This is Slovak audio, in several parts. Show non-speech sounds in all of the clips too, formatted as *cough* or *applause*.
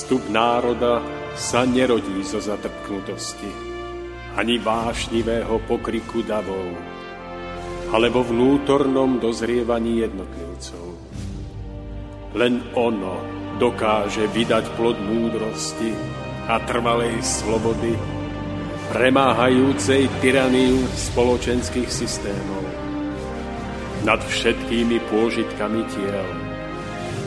Zostup národa sa nerodí zo zatrpknutosti, ani vášnivého pokriku davov, alebo vnútornom dozrievaní jednotlivcov. Len ono dokáže vydať plod múdrosti a trvalej slobody, premáhajúcej tyraniu spoločenských systémov nad všetkými pôžitkami tiel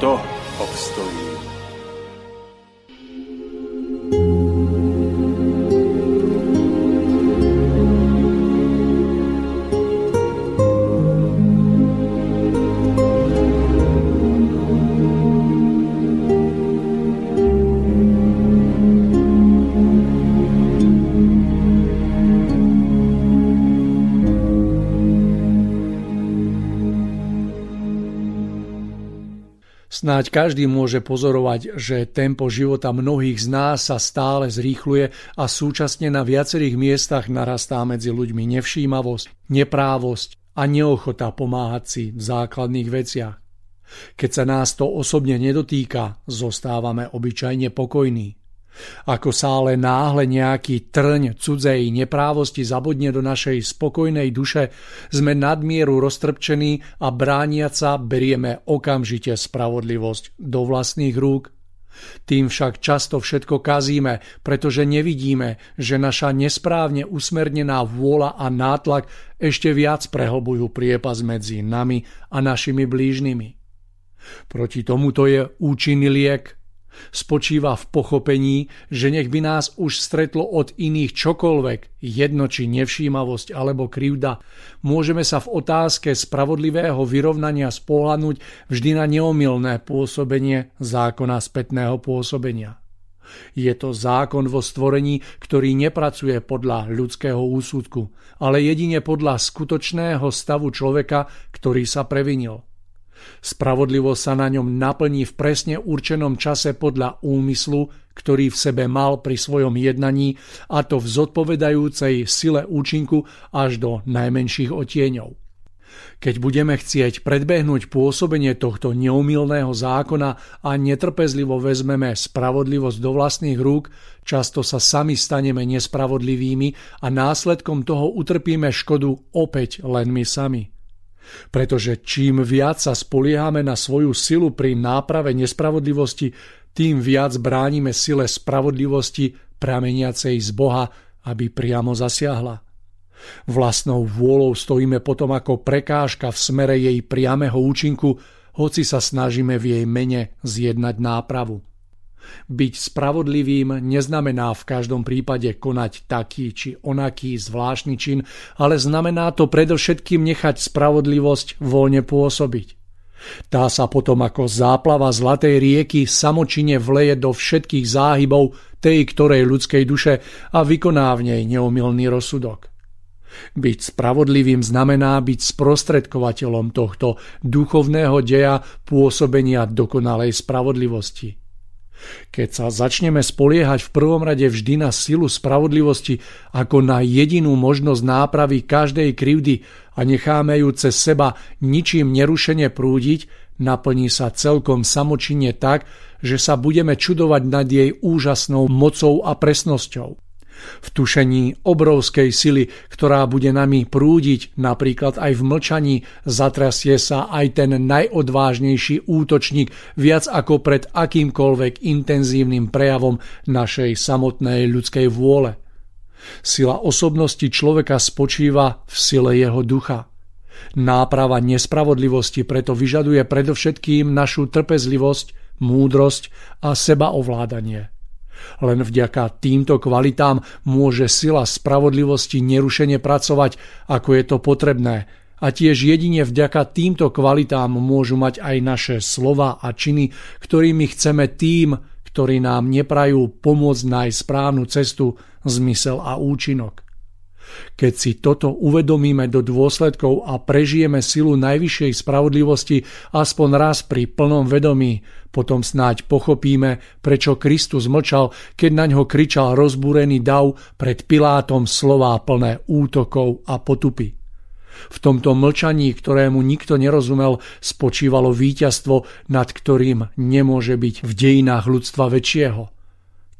とオプストリーム Snáď každý môže pozorovať, že tempo života mnohých z nás sa stále zrýchluje a súčasne na viacerých miestach narastá medzi ľuďmi nevšímavosť, neprávosť a neochota pomáhať si v základných veciach. Keď sa nás to osobne nedotýka, zostávame obyčajne pokojní. Ako sa ale náhle nejaký trň cudzej neprávosti zabudne do našej spokojnej duše, sme nadmieru roztrpčení a brániaca berieme okamžite spravodlivosť do vlastných rúk. Tým však často všetko kazíme, pretože nevidíme, že naša nesprávne usmernená vôľa a nátlak ešte viac prehlbujú priepas medzi nami a našimi blížnymi. Proti tomuto je účinný liek – spočíva v pochopení, že nech by nás už stretlo od iných čokoľvek, jedno či nevšímavosť alebo krivda, môžeme sa v otázke spravodlivého vyrovnania spolahnuť vždy na neomilné pôsobenie zákona spätného pôsobenia. Je to zákon vo stvorení, ktorý nepracuje podľa ľudského úsudku, ale jedine podľa skutočného stavu človeka, ktorý sa previnil – Spravodlivosť sa na ňom naplní v presne určenom čase podľa úmyslu, ktorý v sebe mal pri svojom jednaní, a to v zodpovedajúcej sile účinku až do najmenších otieňov. Keď budeme chcieť predbehnúť pôsobenie tohto neumilného zákona a netrpezlivo vezmeme spravodlivosť do vlastných rúk, často sa sami staneme nespravodlivými a následkom toho utrpíme škodu opäť len my sami. Pretože čím viac sa spoliehame na svoju silu pri náprave nespravodlivosti, tým viac bránime sile spravodlivosti prameniacej z Boha, aby priamo zasiahla. Vlastnou vôľou stojíme potom ako prekážka v smere jej priameho účinku, hoci sa snažíme v jej mene zjednať nápravu. Byť spravodlivým neznamená v každom prípade konať taký či onaký zvláštny čin, ale znamená to predovšetkým nechať spravodlivosť voľne pôsobiť. Tá sa potom ako záplava zlatej rieky samočine vleje do všetkých záhybov tej ktorej ľudskej duše a vykoná v nej neomilný rozsudok. Byť spravodlivým znamená byť sprostredkovateľom tohto duchovného deja pôsobenia dokonalej spravodlivosti. Keď sa začneme spoliehať v prvom rade vždy na silu spravodlivosti ako na jedinú možnosť nápravy každej krivdy a necháme ju cez seba ničím nerušene prúdiť, naplní sa celkom samočinne tak, že sa budeme čudovať nad jej úžasnou mocou a presnosťou v tušení obrovskej sily, ktorá bude nami prúdiť, napríklad aj v mlčaní, zatrasie sa aj ten najodvážnejší útočník viac ako pred akýmkoľvek intenzívnym prejavom našej samotnej ľudskej vôle. Sila osobnosti človeka spočíva v sile jeho ducha. Náprava nespravodlivosti preto vyžaduje predovšetkým našu trpezlivosť, múdrosť a sebaovládanie. Len vďaka týmto kvalitám môže sila spravodlivosti nerušene pracovať, ako je to potrebné. A tiež jedine vďaka týmto kvalitám môžu mať aj naše slova a činy, ktorými chceme tým, ktorí nám neprajú pomôcť nájsť správnu cestu, zmysel a účinok. Keď si toto uvedomíme do dôsledkov a prežijeme silu najvyššej spravodlivosti aspoň raz pri plnom vedomí, potom snáď pochopíme, prečo Kristus mlčal, keď na ňo kričal rozbúrený dav pred Pilátom slová plné útokov a potupy. V tomto mlčaní, ktorému nikto nerozumel, spočívalo víťazstvo, nad ktorým nemôže byť v dejinách ľudstva väčšieho –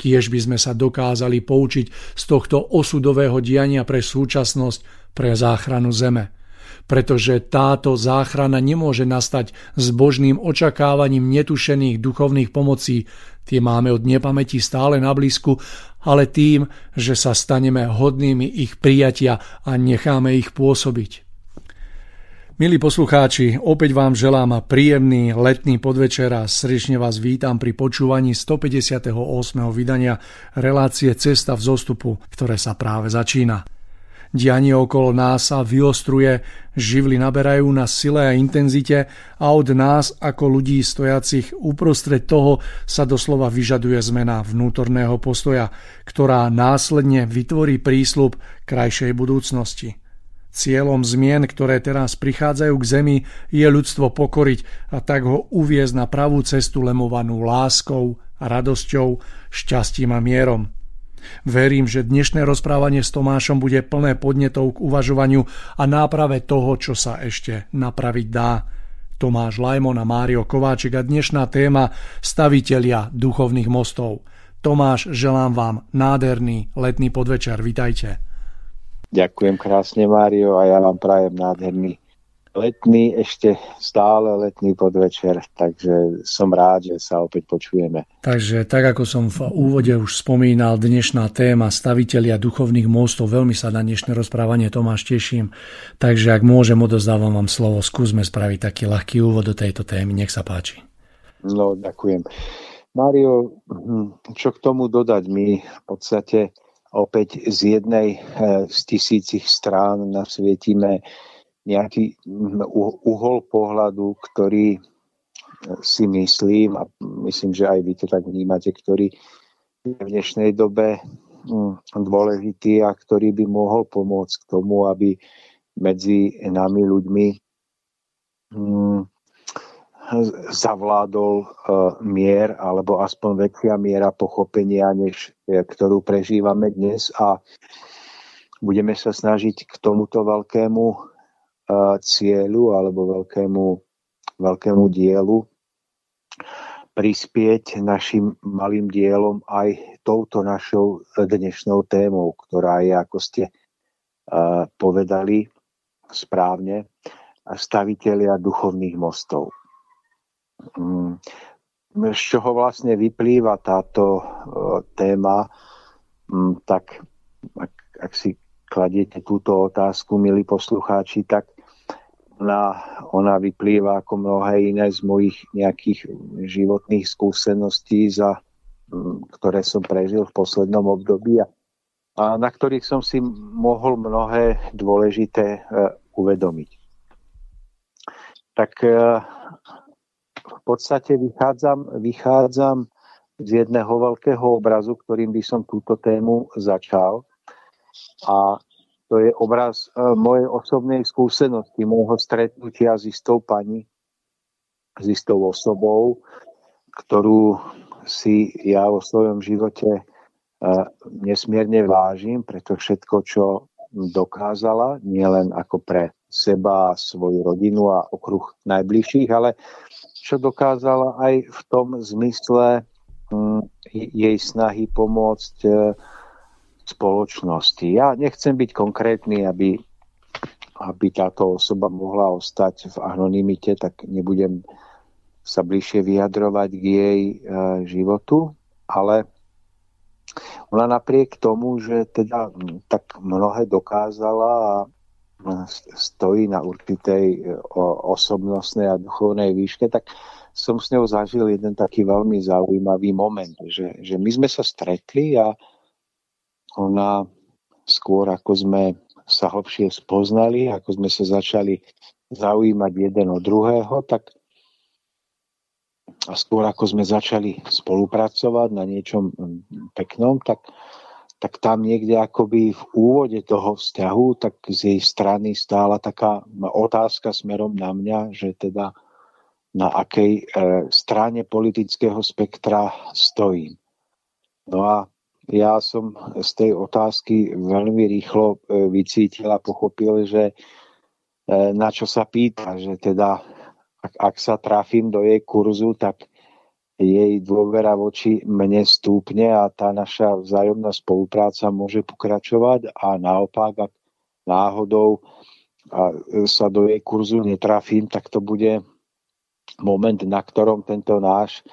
Kiež by sme sa dokázali poučiť z tohto osudového diania pre súčasnosť, pre záchranu zeme. Pretože táto záchrana nemôže nastať s božným očakávaním netušených duchovných pomocí, tie máme od nepamäti stále na blízku, ale tým, že sa staneme hodnými ich prijatia a necháme ich pôsobiť. Milí poslucháči, opäť vám želám príjemný letný podvečer a srdečne vás vítam pri počúvaní 158. vydania relácie Cesta v zostupu, ktoré sa práve začína. Dianie okolo nás sa vyostruje, živly naberajú na sile a intenzite a od nás ako ľudí stojacich uprostred toho sa doslova vyžaduje zmena vnútorného postoja, ktorá následne vytvorí prísľub krajšej budúcnosti. Cieľom zmien, ktoré teraz prichádzajú k zemi, je ľudstvo pokoriť a tak ho uviezť na pravú cestu lemovanú láskou, radosťou, šťastím a mierom. Verím, že dnešné rozprávanie s Tomášom bude plné podnetov k uvažovaniu a náprave toho, čo sa ešte napraviť dá. Tomáš Lajmon a Mário Kováčik a dnešná téma stavitelia duchovných mostov. Tomáš, želám vám nádherný letný podvečer. Vitajte. Ďakujem krásne, Mário, a ja vám prajem nádherný letný, ešte stále letný podvečer, takže som rád, že sa opäť počujeme. Takže tak ako som v úvode už spomínal, dnešná téma stavitelia duchovných mostov, veľmi sa na dnešné rozprávanie Tomáš teším, takže ak môžem, odozdávam vám slovo, skúsme spraviť taký ľahký úvod do tejto témy, nech sa páči. No, ďakujem. Mário, hm, čo k tomu dodať? My v podstate opäť z jednej eh, z tisícich strán nasvietime nejaký hm, uhol pohľadu, ktorý eh, si myslím, a myslím, že aj vy to tak vnímate, ktorý je v dnešnej dobe hm, dôležitý a ktorý by mohol pomôcť k tomu, aby medzi nami ľuďmi zavládol e, mier alebo aspoň väčšia miera pochopenia, než e, ktorú prežívame dnes a budeme sa snažiť k tomuto veľkému e, cieľu alebo veľkému, veľkému dielu prispieť našim malým dielom aj touto našou dnešnou témou, ktorá je, ako ste povedali správne, staviteľia duchovných mostov. Mm, z čoho vlastne vyplýva táto e, téma, mm, tak ak, ak si kladiete túto otázku, milí poslucháči, tak ona, ona vyplýva ako mnohé iné z mojich nejakých životných skúseností, za, mm, ktoré som prežil v poslednom období a, a na ktorých som si mohol mnohé dôležité e, uvedomiť. Tak e, v podstate vychádzam, vychádzam z jedného veľkého obrazu, ktorým by som túto tému začal. A to je obraz e, mojej osobnej skúsenosti, môjho stretnutia s istou pani, s istou osobou, ktorú si ja vo svojom živote e, nesmierne vážim, preto všetko, čo dokázala, nielen ako pre seba, svoju rodinu a okruh najbližších, ale čo dokázala aj v tom zmysle hm, jej snahy pomôcť e, spoločnosti. Ja nechcem byť konkrétny, aby, aby táto osoba mohla ostať v anonimite, tak nebudem sa bližšie vyjadrovať k jej e, životu, ale ona napriek tomu, že teda hm, tak mnohé dokázala a stojí na určitej e, osobnostnej a duchovnej výške, tak som s ňou zažil jeden taký veľmi zaujímavý moment, že, že my sme sa stretli a ona skôr ako sme sa hlbšie spoznali, ako sme sa začali zaujímať jeden od druhého, tak a skôr ako sme začali spolupracovať na niečom peknom, tak, tak tam niekde akoby v úvode toho vzťahu, tak z jej strany stála taká otázka smerom na mňa, že teda na akej e, strane politického spektra stojím. No a ja som z tej otázky veľmi rýchlo e, vycítil a pochopil, že e, na čo sa pýta, že teda ak, ak sa trafím do jej kurzu, tak jej dôvera voči mne stúpne a tá naša vzájomná spolupráca môže pokračovať a naopak, ak náhodou sa do jej kurzu netrafím, tak to bude moment, na ktorom tento náš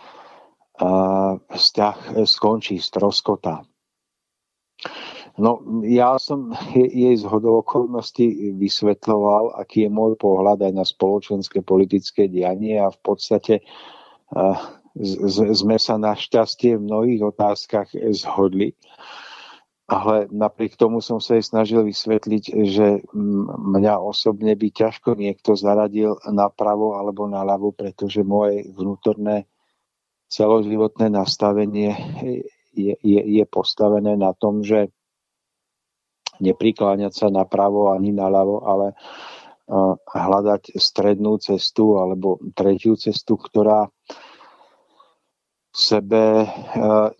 vzťah skončí, stroskota. No, ja som jej z okolností vysvetloval, aký je môj pohľad aj na spoločenské politické dianie a v podstate sme sa našťastie v mnohých otázkach zhodli. Ale napriek tomu som sa jej snažil vysvetliť, že mňa osobne by ťažko niekto zaradil napravo alebo naľavo, pretože moje vnútorné celoživotné nastavenie je, je, je postavené na tom, že neprikláňať sa napravo ani naľavo, ale hľadať strednú cestu alebo tretiu cestu, ktorá sebe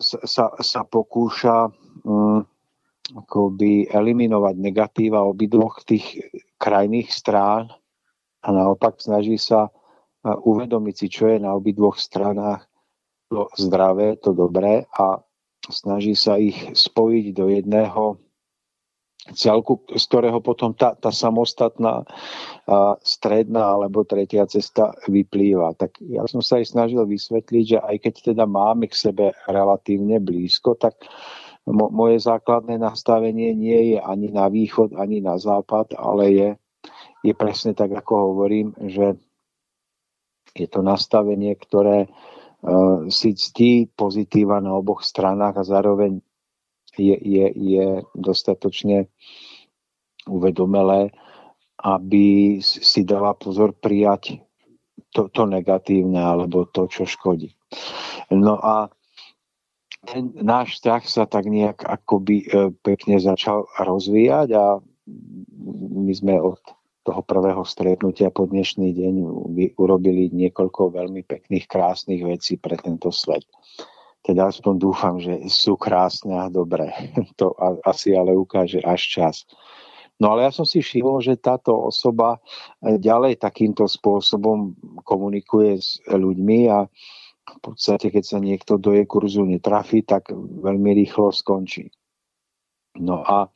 sa, sa pokúša um, akoby eliminovať negatíva obidvoch tých krajných strán a naopak snaží sa uvedomiť si, čo je na obidvoch stranách to zdravé, to dobré a snaží sa ich spojiť do jedného celku, z ktorého potom tá, tá samostatná stredná alebo tretia cesta vyplýva. Tak ja som sa aj snažil vysvetliť, že aj keď teda máme k sebe relatívne blízko, tak mo, moje základné nastavenie nie je ani na východ, ani na západ, ale je, je presne tak, ako hovorím, že je to nastavenie, ktoré uh, si ctí pozitíva na oboch stranách a zároveň je, je, je dostatočne uvedomelé, aby si dala pozor prijať to, to negatívne alebo to, čo škodí. No a ten náš vzťah sa tak nejak akoby e, pekne začal rozvíjať a my sme od toho prvého stretnutia po dnešný deň urobili niekoľko veľmi pekných, krásnych vecí pre tento svet teda aspoň dúfam, že sú krásne a dobré. *laughs* To asi ale ukáže až čas. No ale ja som si všimol, že táto osoba eh, ďalej takýmto spôsobom komunikuje s ľuďmi a v podstate, keď sa niekto do jej kurzu netrafí, tak veľmi rýchlo skončí. No a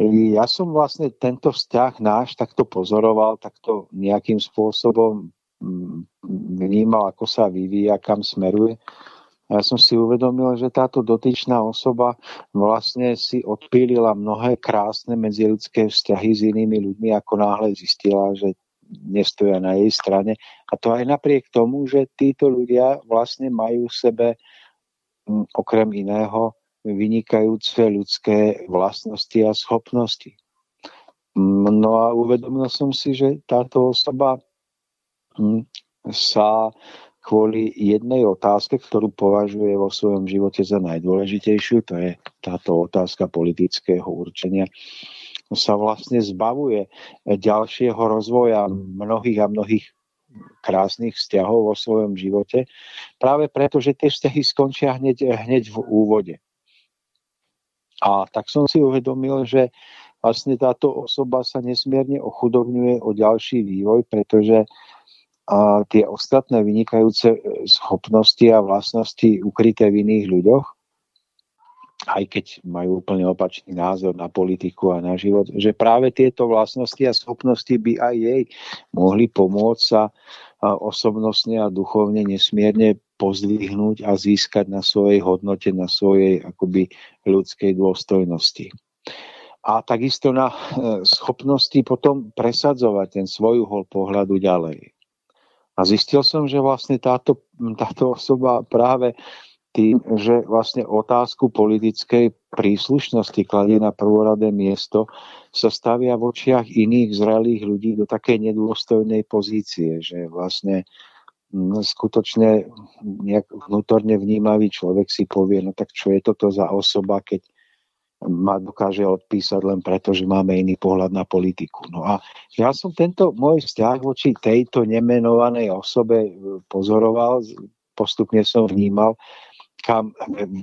ja som vlastne tento vzťah náš takto pozoroval, takto nejakým spôsobom mm, vnímal, ako sa vyvíja, kam smeruje. Ja som si uvedomil, že táto dotyčná osoba vlastne si odpílila mnohé krásne medziludské vzťahy s inými ľuďmi, ako náhle zistila, že nestoja na jej strane. A to aj napriek tomu, že títo ľudia vlastne majú v sebe mm, okrem iného vynikajúce ľudské vlastnosti a schopnosti. Mm, no a uvedomil som si, že táto osoba mm, sa kvôli jednej otázke, ktorú považuje vo svojom živote za najdôležitejšiu, to je táto otázka politického určenia, sa vlastne zbavuje ďalšieho rozvoja mnohých a mnohých krásnych vzťahov vo svojom živote, práve preto, že tie vzťahy skončia hneď, hneď v úvode. A tak som si uvedomil, že vlastne táto osoba sa nesmierne ochudobňuje o ďalší vývoj, pretože a tie ostatné vynikajúce e, schopnosti a vlastnosti ukryté v iných ľuďoch, aj keď majú úplne opačný názor na politiku a na život, že práve tieto vlastnosti a schopnosti by aj jej mohli pomôcť sa osobnostne a duchovne nesmierne pozdvihnúť a získať na svojej hodnote, na svojej akoby ľudskej dôstojnosti. A takisto na e, schopnosti potom presadzovať ten svoj uhol pohľadu ďalej. A zistil som, že vlastne táto, táto osoba práve tým, že vlastne otázku politickej príslušnosti kladie na prvoradé miesto, sa stavia v očiach iných zrelých ľudí do takej nedôstojnej pozície, že vlastne no, skutočne nejak vnútorne vnímavý človek si povie, no tak čo je toto za osoba, keď ma dokáže odpísať len preto, že máme iný pohľad na politiku. No a ja som tento môj vzťah voči tejto nemenovanej osobe pozoroval, postupne som vnímal, kam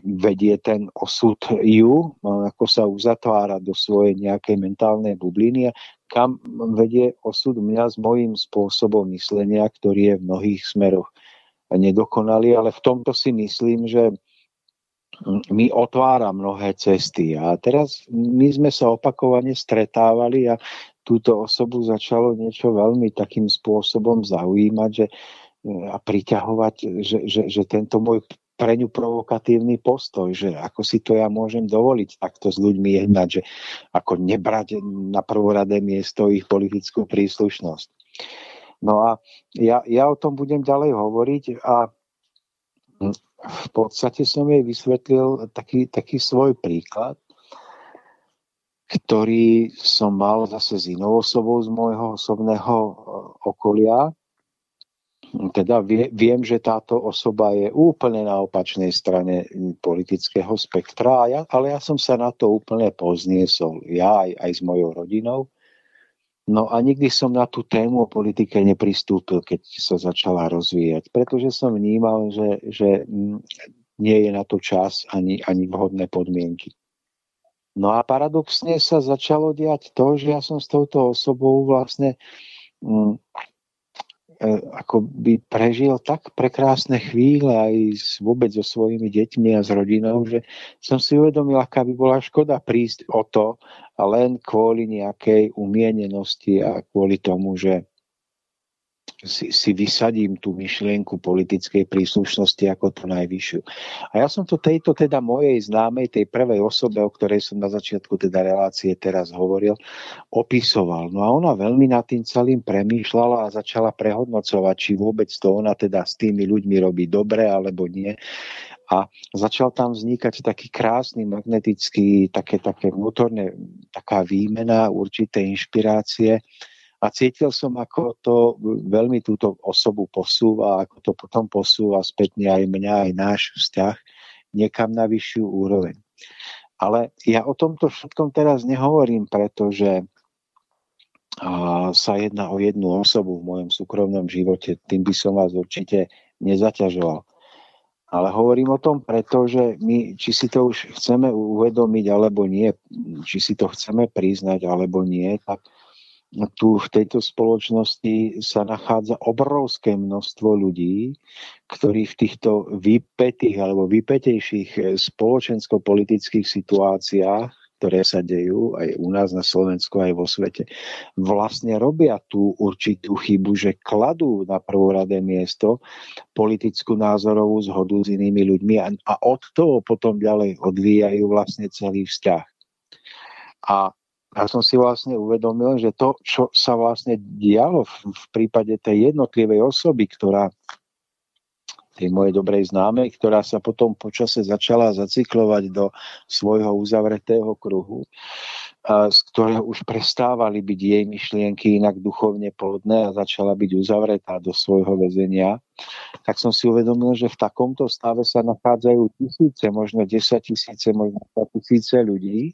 vedie ten osud ju, ako sa uzatvára do svojej nejakej mentálnej bubliny a kam vedie osud mňa s mojím spôsobom myslenia, ktorý je v mnohých smeroch nedokonalý, ale v tomto si myslím, že mi otvára mnohé cesty. A teraz my sme sa opakovane stretávali a túto osobu začalo niečo veľmi takým spôsobom zaujímať že, a priťahovať, že, že, že tento môj pre ňu provokatívny postoj, že ako si to ja môžem dovoliť takto s ľuďmi jednať, že ako nebrať na prvoradé miesto ich politickú príslušnosť. No a ja, ja o tom budem ďalej hovoriť a v podstate som jej vysvetlil taký, taký svoj príklad, ktorý som mal zase s inou osobou z môjho osobného okolia, teda vie, viem, že táto osoba je úplne na opačnej strane politického spektra, ale ja som sa na to úplne pozniesol, ja aj, aj s mojou rodinou. No a nikdy som na tú tému o politike nepristúpil, keď sa začala rozvíjať, pretože som vnímal, že, že mm, nie je na to čas ani, ani vhodné podmienky. No a paradoxne sa začalo diať to, že ja som s touto osobou vlastne mm, ako by prežil tak prekrásne chvíle aj vôbec so svojimi deťmi a s rodinou, že som si uvedomil, aká by bola škoda prísť o to len kvôli nejakej umienenosti a kvôli tomu, že si, si vysadím tú myšlienku politickej príslušnosti ako tú najvyššiu. A ja som to tejto teda mojej známej, tej prvej osobe, o ktorej som na začiatku teda relácie teraz hovoril, opisoval. No a ona veľmi nad tým celým premýšľala a začala prehodnocovať, či vôbec to ona teda s tými ľuďmi robí dobre alebo nie a začal tam vznikať taký krásny magnetický, také, také vnútorné, taká výmena, určité inšpirácie a cítil som, ako to veľmi túto osobu posúva, ako to potom posúva spätne aj mňa, aj náš vzťah niekam na vyššiu úroveň. Ale ja o tomto všetkom teraz nehovorím, pretože sa jedná o jednu osobu v mojom súkromnom živote, tým by som vás určite nezaťažoval. Ale hovorím o tom preto, že my, či si to už chceme uvedomiť alebo nie, či si to chceme priznať alebo nie, tak tu v tejto spoločnosti sa nachádza obrovské množstvo ľudí, ktorí v týchto vypetých alebo vypetejších eh, spoločensko-politických situáciách, ktoré sa dejú aj u nás na Slovensku, aj vo svete, vlastne robia tú určitú chybu, že kladú na prvoradé miesto politickú názorovú zhodu s inými ľuďmi a, a od toho potom ďalej odvíjajú vlastne celý vzťah. A ja som si vlastne uvedomil, že to, čo sa vlastne dialo v, v prípade tej jednotlivej osoby, ktorá tej mojej dobrej známej, ktorá sa potom počase začala zacyklovať do svojho uzavretého kruhu, z ktorého už prestávali byť jej myšlienky inak duchovne plodné a začala byť uzavretá do svojho väzenia, tak som si uvedomil, že v takomto stave sa nachádzajú tisíce, možno 10 tisíce, možno 100 tisíce ľudí,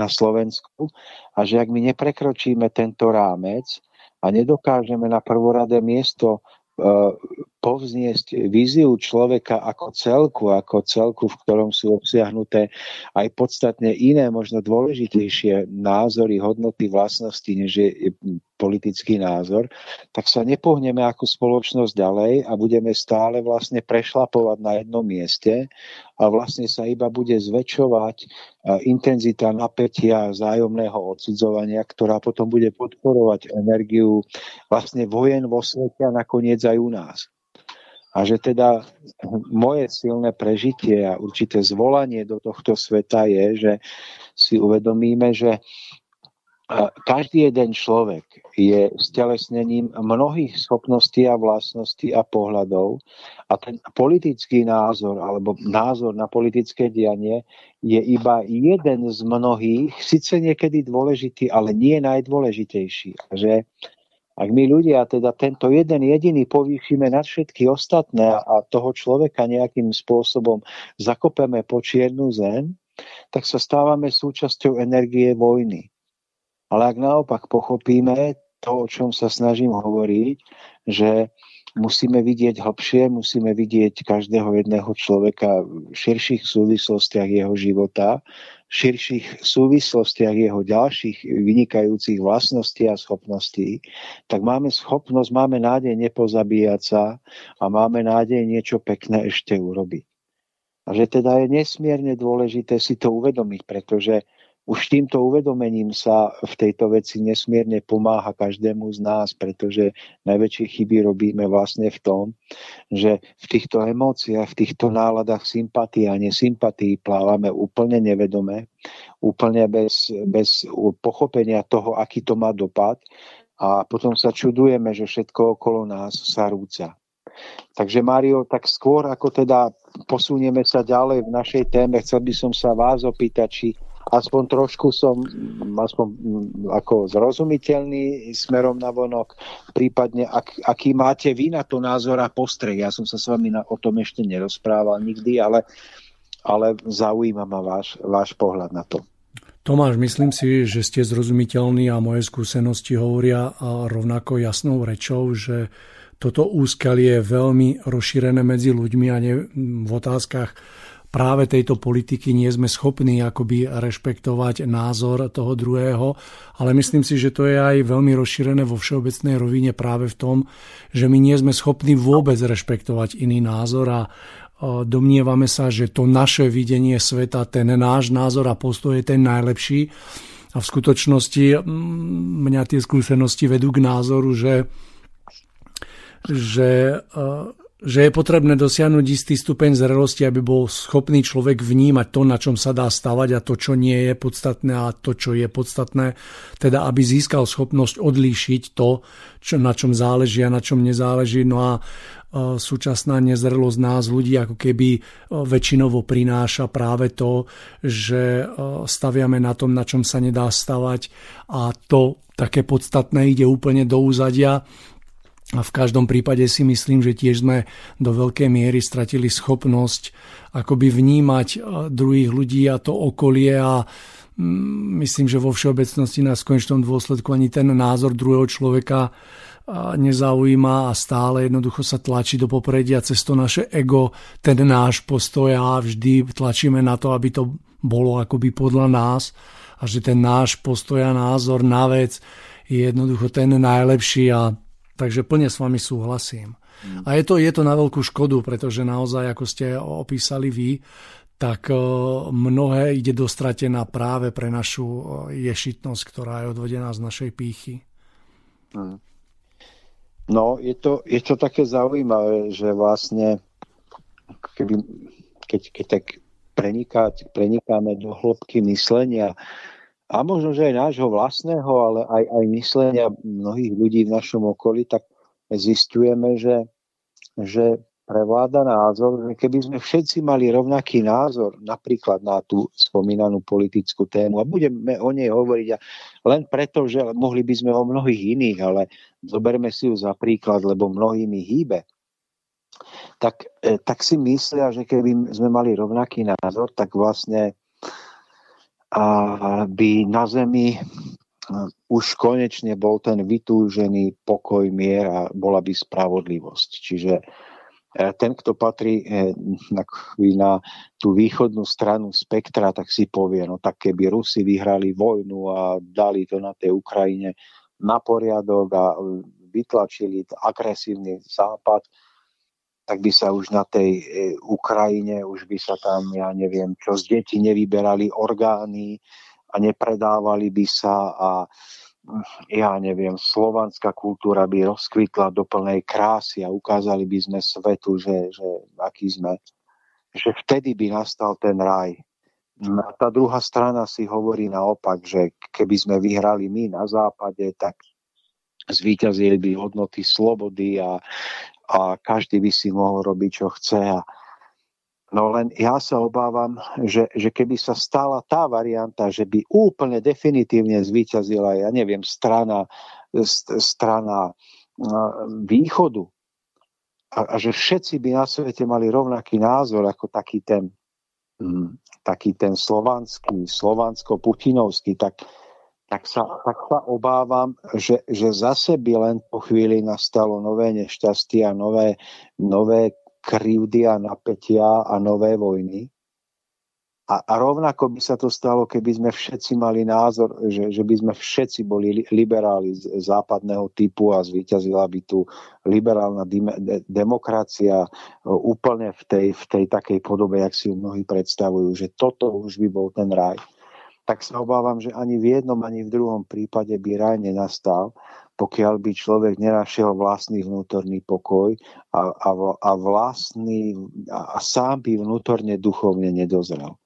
na Slovensku a že ak my neprekročíme tento rámec a nedokážeme na prvoradé miesto uh, povzniesť víziu človeka ako celku, ako celku, v ktorom sú obsiahnuté aj podstatne iné, možno dôležitejšie názory, hodnoty, vlastnosti, než je politický názor, tak sa nepohneme ako spoločnosť ďalej a budeme stále vlastne prešlapovať na jednom mieste a vlastne sa iba bude zväčšovať intenzita napätia zájomného odsudzovania, ktorá potom bude podporovať energiu vlastne vojen vo svete a nakoniec aj u nás. A že teda moje silné prežitie a určité zvolanie do tohto sveta je, že si uvedomíme, že každý jeden človek je stelesnením mnohých schopností a vlastností a pohľadov a ten politický názor alebo názor na politické dianie je iba jeden z mnohých, síce niekedy dôležitý, ale nie najdôležitejší. Že Ak my ľudia teda tento jeden jediný povýšime nad všetky ostatné a toho človeka nejakým spôsobom zakopeme po čiernu zem, tak sa stávame súčasťou energie vojny. Ale ak naopak pochopíme to, o čom sa snažím hovoriť, že musíme vidieť hlbšie, musíme vidieť každého jedného človeka v širších súvislostiach jeho života, v širších súvislostiach jeho ďalších vynikajúcich vlastností a schopností, tak máme schopnosť, máme nádej nepozabíjať sa a máme nádej niečo pekné ešte urobiť. A že teda je nesmierne dôležité si to uvedomiť, pretože už týmto uvedomením sa v tejto veci nesmierne pomáha každému z nás, pretože najväčšie chyby robíme vlastne v tom, že v týchto emóciách, v týchto náladách sympatii a nesympatii plávame úplne nevedome, úplne bez, bez pochopenia toho, aký to má dopad a potom sa čudujeme, že všetko okolo nás sa rúca. Takže Mário, tak skôr ako teda posunieme sa ďalej v našej téme, chcel by som sa vás opýtať, či aspoň trošku som aspoň ako zrozumiteľný smerom na vonok, prípadne ak, aký máte vy na to názor a postreh. Ja som sa s vami na, o tom ešte nerozprával nikdy, ale, ale zaujíma ma váš, váš pohľad na to. Tomáš, myslím si, že ste zrozumiteľní a moje skúsenosti hovoria rovnako jasnou rečou, že toto úskalie je veľmi rozšírené medzi ľuďmi a ne, v otázkach práve tejto politiky nie sme schopní akoby rešpektovať názor toho druhého, ale myslím si, že to je aj veľmi rozšírené vo všeobecnej rovine práve v tom, že my nie sme schopní vôbec rešpektovať iný názor a domnievame sa, že to naše videnie sveta, ten náš názor a postoj je ten najlepší. A v skutočnosti mňa tie skúsenosti vedú k názoru, že, že že je potrebné dosiahnuť istý stupeň zrelosti, aby bol schopný človek vnímať to, na čom sa dá stavať a to, čo nie je podstatné a to, čo je podstatné. Teda, aby získal schopnosť odlíšiť to, čo, na čom záleží a na čom nezáleží. No a súčasná nezrelosť nás ľudí ako keby väčšinovo prináša práve to, že staviame na tom, na čom sa nedá stavať a to také podstatné ide úplne do úzadia a v každom prípade si myslím, že tiež sme do veľkej miery stratili schopnosť akoby vnímať druhých ľudí a to okolie a mm, myslím, že vo všeobecnosti nás v konečnom dôsledku ani ten názor druhého človeka nezaujíma a stále jednoducho sa tlačí do popredia cez to naše ego, ten náš postoj a vždy tlačíme na to, aby to bolo akoby podľa nás a že ten náš postoj a názor na vec je jednoducho ten najlepší a Takže plne s vami súhlasím. Mm. A je to, je to na veľkú škodu, pretože naozaj, ako ste opísali vy, tak e, mnohé ide dostratená práve pre našu e, ješitnosť, ktorá je odvodená z našej pýchy. Mm. No, je to, je to také zaujímavé, že vlastne keby, keď, keď tak prenikáme do hĺbky myslenia, a možno, že aj nášho vlastného, ale aj, aj myslenia mnohých ľudí v našom okolí, tak zistujeme, že, že prevláda názor, že keby sme všetci mali rovnaký názor napríklad na tú spomínanú politickú tému a budeme o nej hovoriť a len preto, že mohli by sme o mnohých iných, ale zoberme si ju za príklad, lebo mnohými hýbe, tak, e, tak si myslia, že keby sme mali rovnaký názor, tak vlastne by na Zemi už konečne bol ten vytúžený pokoj, mier a bola by spravodlivosť. Čiže e, ten, kto patrí e, na tú východnú stranu spektra, tak si povie, no tak keby Rusi vyhrali vojnu a dali to na tej Ukrajine na poriadok a vytlačili agresívny západ, tak by sa už na tej e, Ukrajine, už by sa tam, ja neviem, čo z deti nevyberali orgány a nepredávali by sa a ja neviem, slovanská kultúra by rozkvitla do plnej krásy a ukázali by sme svetu, že, že aký sme. Že vtedy by nastal ten raj. A tá druhá strana si hovorí naopak, že keby sme vyhrali my na západe, tak zvíťazili by hodnoty slobody a, a každý by si mohol robiť, čo chce. A, no len ja sa obávam, že, že keby sa stala tá varianta, že by úplne definitívne zvíťazila, ja neviem, strana strana východu a, a že všetci by na svete mali rovnaký názor ako taký ten, hm, taký ten slovanský, slovansko-putinovský, tak, tak, sa, tak sa obávam, že, že zase by len po chvíli nastalo nové nešťastie a nové, nové krivdy a napätia a nové vojny. A, a rovnako by sa to stalo, keby sme všetci mali názor, že, že by sme všetci boli liberáli z západného typu a zvíťazila by tu liberálna de- demokracia e, úplne v tej, v tej takej podobe, jak si ju mnohí predstavujú, že toto už by bol ten raj. Tak sa obávam, že ani v jednom, ani v druhom prípade by raj nenastal, pokiaľ by človek nenašiel vlastný vnútorný pokoj a, a, a vlastný a, a sám by vnútorne duchovne nedozrel.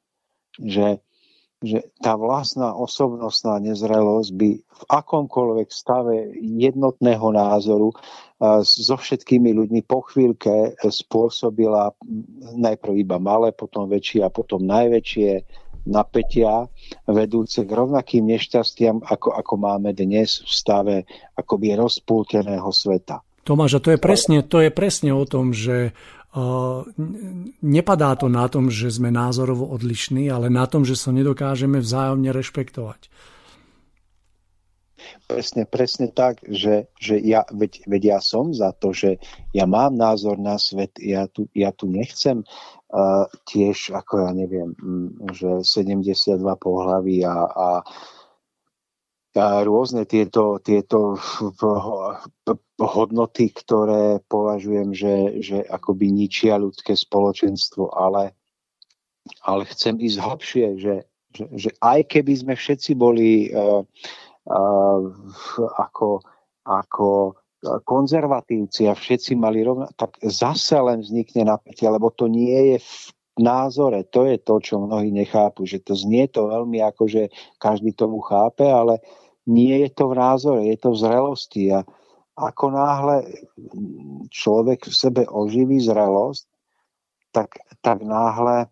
Že, že tá vlastná osobnostná nezrelosť by v akomkoľvek stave jednotného názoru so všetkými ľuďmi po chvíľke spôsobila najprv iba malé, potom väčšie a potom najväčšie napätia vedúce k rovnakým nešťastiam, ako, ako máme dnes v stave akoby rozpúteného sveta. Tomáš, a to je presne, to je presne o tom, že nepadá to na tom, že sme názorovo odlišní, ale na tom, že sa nedokážeme vzájomne rešpektovať. Presne, presne tak, že, že ja, veď, veď ja som za to, že ja mám názor na svet, ja tu, ja tu nechcem uh, tiež, ako ja neviem, že 72 pohlaví a, a rôzne tieto, tieto *laughs* hodnoty, ktoré považujem, že, že akoby ničia ľudské spoločenstvo, ale, ale chcem ísť hlbšie, že, že, že aj keby sme všetci boli uh, ako, ako konzervatívci a všetci mali rovna, tak zase len vznikne napätie, lebo to nie je v názore. To je to, čo mnohí nechápu, že to znie to veľmi ako, že každý tomu chápe, ale nie je to v názore, je to v zrelosti. A ako náhle človek v sebe oživí zrelosť, tak, tak náhle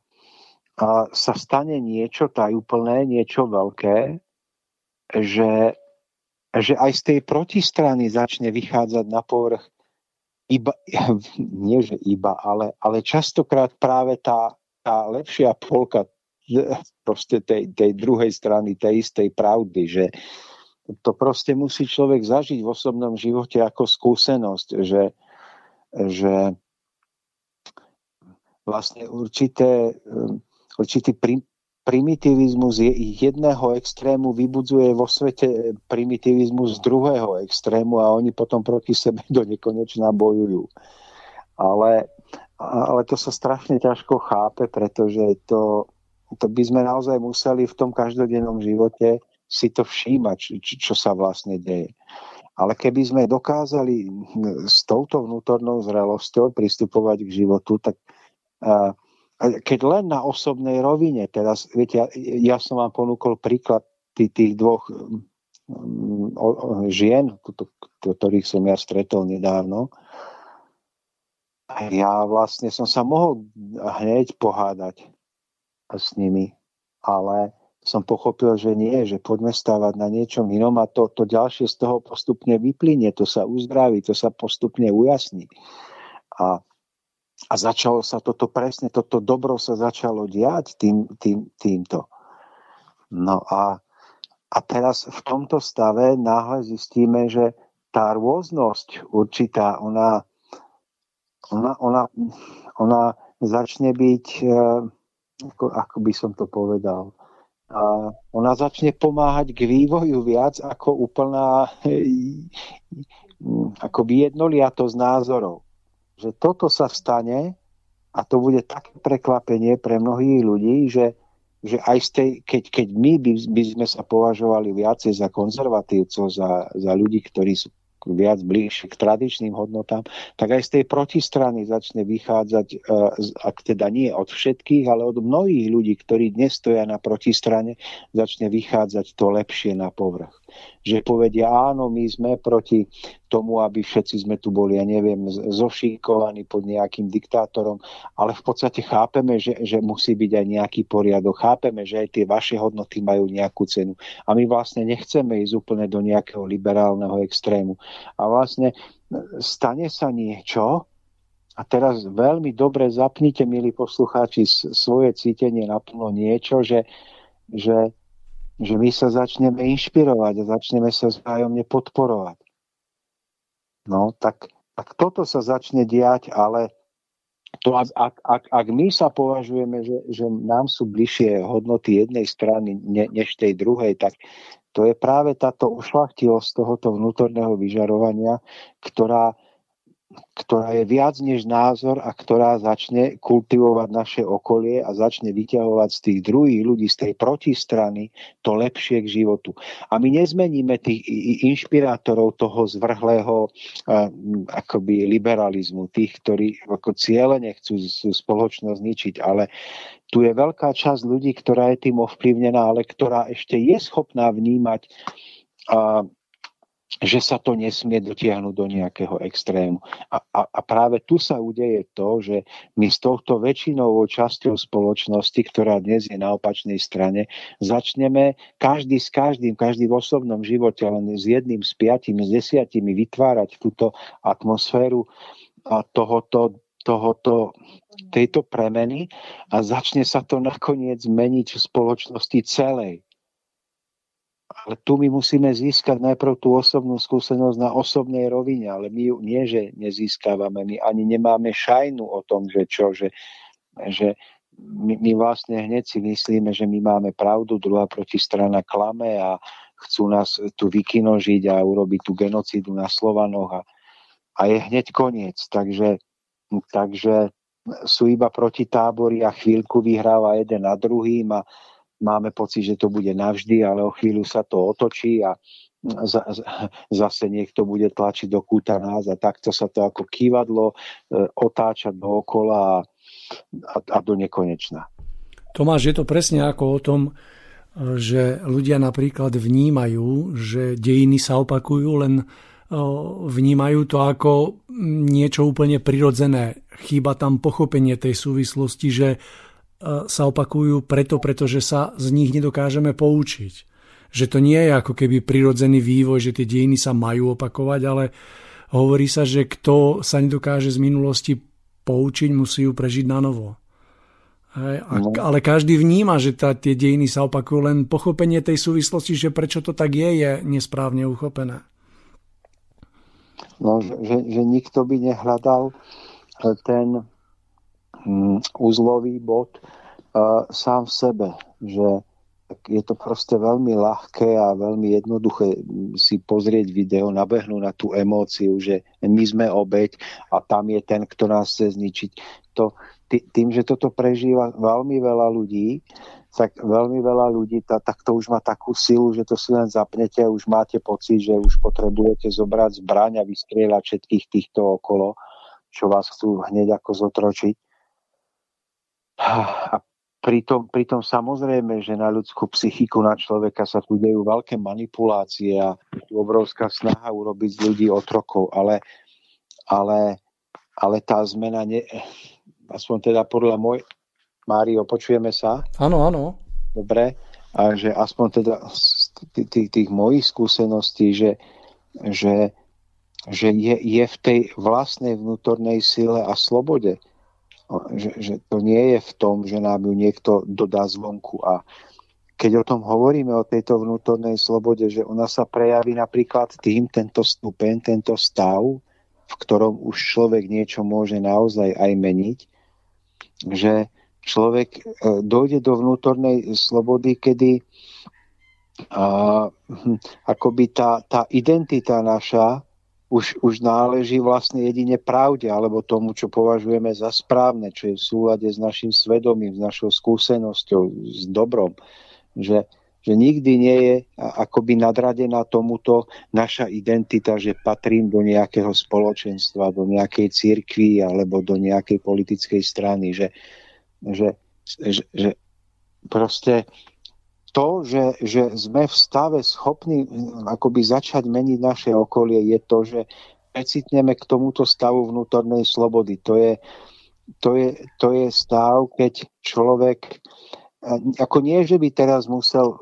a sa stane niečo tajúplné, niečo veľké, že, že aj z tej protistrany začne vychádzať na povrch iba, *laughs* nie že iba, ale, ale častokrát práve tá, tá lepšia polka proste tej, tej druhej strany, tej istej pravdy, že, to proste musí človek zažiť v osobnom živote ako skúsenosť, že, že vlastne určité, určitý prim, primitivizmus jedného extrému vybudzuje vo svete primitivizmus z druhého extrému a oni potom proti sebe do nekonečna bojujú. Ale, ale to sa strašne ťažko chápe, pretože to, to by sme naozaj museli v tom každodennom živote si to všímať, čo, čo sa vlastne deje. Ale keby sme dokázali s touto vnútornou zrelosťou pristupovať k životu, tak uh, keď len na osobnej rovine, teraz, viete, ja, ja som vám ponúkol príklad tých, tých dvoch o, žien, ktorých som ja stretol nedávno, ja vlastne som sa mohol hneď pohádať s nimi, ale som pochopil, že nie, že poďme stávať na niečom inom a to, to ďalšie z toho postupne vyplynie, to sa uzdraví, to sa postupne ujasní. A, a začalo sa toto presne, toto dobro sa začalo diať tým, tým, týmto. No a, a teraz v tomto stave náhle zistíme, že tá rôznosť určitá, ona, ona, ona, ona začne byť, eh, ako, ako by som to povedal, a ona začne pomáhať k vývoju viac ako úplná akoby jednoliatosť názorov. Že toto sa vstane a to bude také prekvapenie pre mnohých ľudí, že, že aj z tej, keď, keď my by, by sme sa považovali viacej za konzervatívcov, za, za ľudí, ktorí sú viac bližšie k tradičným hodnotám, tak aj z tej protistrany začne vychádzať, e, ak teda nie od všetkých, ale od mnohých ľudí, ktorí dnes stoja na protistrane, začne vychádzať to lepšie na povrch. Že povedia áno, my sme proti tomu, aby všetci sme tu boli, ja neviem, zošíkovaní pod nejakým diktátorom, ale v podstate chápeme, že, že musí byť aj nejaký poriadok, chápeme, že aj tie vaše hodnoty majú nejakú cenu. A my vlastne nechceme ísť úplne do nejakého liberálneho extrému. A vlastne stane sa niečo, a teraz veľmi dobre zapnite, milí poslucháči, svoje cítenie naplno niečo, že, že, že my sa začneme inšpirovať a začneme sa vzájomne podporovať. No, tak, tak toto sa začne diať, ale to, ak, ak, ak, my sa považujeme, že, že nám sú bližšie hodnoty jednej strany ne, než tej druhej, tak to je práve táto ušlachtilosť tohoto vnútorného vyžarovania, ktorá ktorá je viac než názor a ktorá začne kultivovať naše okolie a začne vyťahovať z tých druhých ľudí, z tej protistrany to lepšie k životu. A my nezmeníme tých inšpirátorov toho zvrhlého akoby liberalizmu, tých, ktorí ako cieľene chcú spoločnosť zničiť, ale tu je veľká časť ľudí, ktorá je tým ovplyvnená, ale ktorá ešte je schopná vnímať že sa to nesmie dotiahnuť do nejakého extrému. A, a, a práve tu sa udeje to, že my s touto väčšinovou časťou spoločnosti, ktorá dnes je na opačnej strane, začneme každý s každým, každý v osobnom živote, len s jedným, s piatým, s desiatimi vytvárať túto atmosféru a tohoto tohoto, tejto premeny a začne sa to nakoniec meniť v spoločnosti celej. Ale tu my musíme získať najprv tú osobnú skúsenosť na osobnej rovine, ale my ju nie, že nezískávame, my ani nemáme šajnu o tom, že čo, že, že my, my vlastne hneď si myslíme, že my máme pravdu, druhá protistrana klame a chcú nás tu vykinožiť a urobiť tú genocidu na Slovanoch a, a je hneď koniec. Takže, takže sú iba protitábory a chvíľku vyhráva jeden na druhým a máme pocit, že to bude navždy, ale o chvíľu sa to otočí a zase niekto bude tlačiť do kúta nás a takto sa to ako kývadlo e, otáča dookola a, a, do nekonečna. Tomáš, je to presne ako o tom, že ľudia napríklad vnímajú, že dejiny sa opakujú, len e, vnímajú to ako niečo úplne prirodzené. Chýba tam pochopenie tej súvislosti, že sa opakujú preto, pretože sa z nich nedokážeme poučiť. Že to nie je ako keby prirodzený vývoj, že tie dejiny sa majú opakovať, ale hovorí sa, že kto sa nedokáže z minulosti poučiť, musí ju prežiť na novo. Hej, a, no. Ale každý vníma, že tá, tie dejiny sa opakujú, len pochopenie tej súvislosti, že prečo to tak je, je nesprávne uchopené. No, že, že nikto by nehľadal ten uzlový bod sám v sebe, že je to proste veľmi ľahké a veľmi jednoduché si pozrieť video, nabehnúť na tú emóciu, že my sme obeď a tam je ten, kto nás chce zničiť. To, tým, že toto prežíva veľmi veľa ľudí, tak veľmi veľa ľudí, tá, tak to už má takú silu, že to si len zapnete a už máte pocit, že už potrebujete zobrať zbraň a vystrieľať všetkých týchto okolo, čo vás chcú hneď ako zotročiť. A pritom, pritom samozrejme, že na ľudskú psychiku, na človeka sa tu dejú veľké manipulácie a obrovská snaha urobiť z ľudí otrokov, ale, ale, ale tá zmena, ne, aspoň teda podľa môj... Mário, počujeme sa? Áno, áno. Dobre, a že aspoň teda z tých, tých mojich skúseností, že, že, že je, je v tej vlastnej vnútornej sile a slobode že, že to nie je v tom, že nám ju niekto dodá zvonku. A keď o tom hovoríme, o tejto vnútornej slobode, že ona sa prejaví napríklad tým, tento stupeň, tento stav, v ktorom už človek niečo môže naozaj aj meniť, že človek e, dojde do vnútornej slobody, kedy a, hm, akoby tá, tá identita naša už, už náleží vlastne jedine pravde alebo tomu, čo považujeme za správne, čo je v súlade s našim svedomím, s našou skúsenosťou, s dobrom. Že, že nikdy nie je akoby nadradená tomuto naša identita, že patrím do nejakého spoločenstva, do nejakej cirkvi alebo do nejakej politickej strany. Že, že, že, že proste to, že, že sme v stave schopní akoby začať meniť naše okolie, je to, že precitneme k tomuto stavu vnútornej slobody. To je, to je, to je stav, keď človek ako nie, že by teraz musel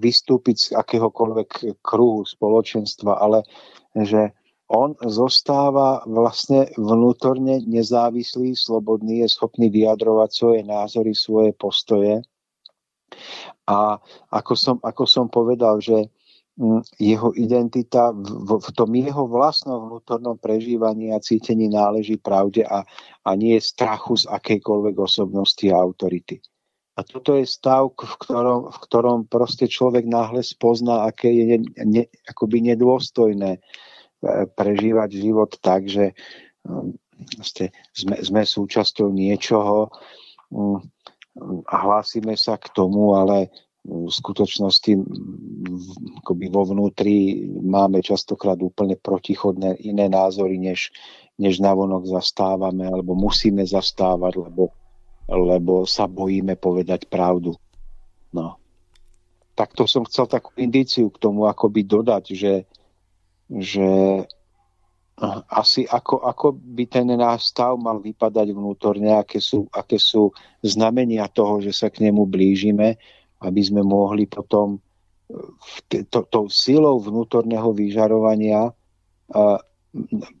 vystúpiť z akéhokoľvek kruhu spoločenstva, ale že on zostáva vlastne vnútorne nezávislý, slobodný, je schopný vyjadrovať svoje názory, svoje postoje a ako som, ako som povedal, že mm, jeho identita v, v tom jeho vlastnom vnútornom prežívaní a cítení náleží pravde a, a nie strachu z akejkoľvek osobnosti a autority. A toto je stav, v ktorom, v ktorom proste človek náhle spozná, aké je ne, ne, akoby nedôstojné e, prežívať život tak, že vlastne sme, sme súčasťou niečoho, mm, a hlásime sa k tomu, ale v skutočnosti akoby vo vnútri máme častokrát úplne protichodné iné názory, než, než navonok zastávame, alebo musíme zastávať, lebo, lebo sa bojíme povedať pravdu. No. Tak to som chcel takú indíciu k tomu akoby dodať, že, že asi ako, ako by ten náš stav mal vypadať vnútorne, aké sú, aké sú znamenia toho, že sa k nemu blížime, aby sme mohli potom e, tou to, silou vnútorného vyžarovania a,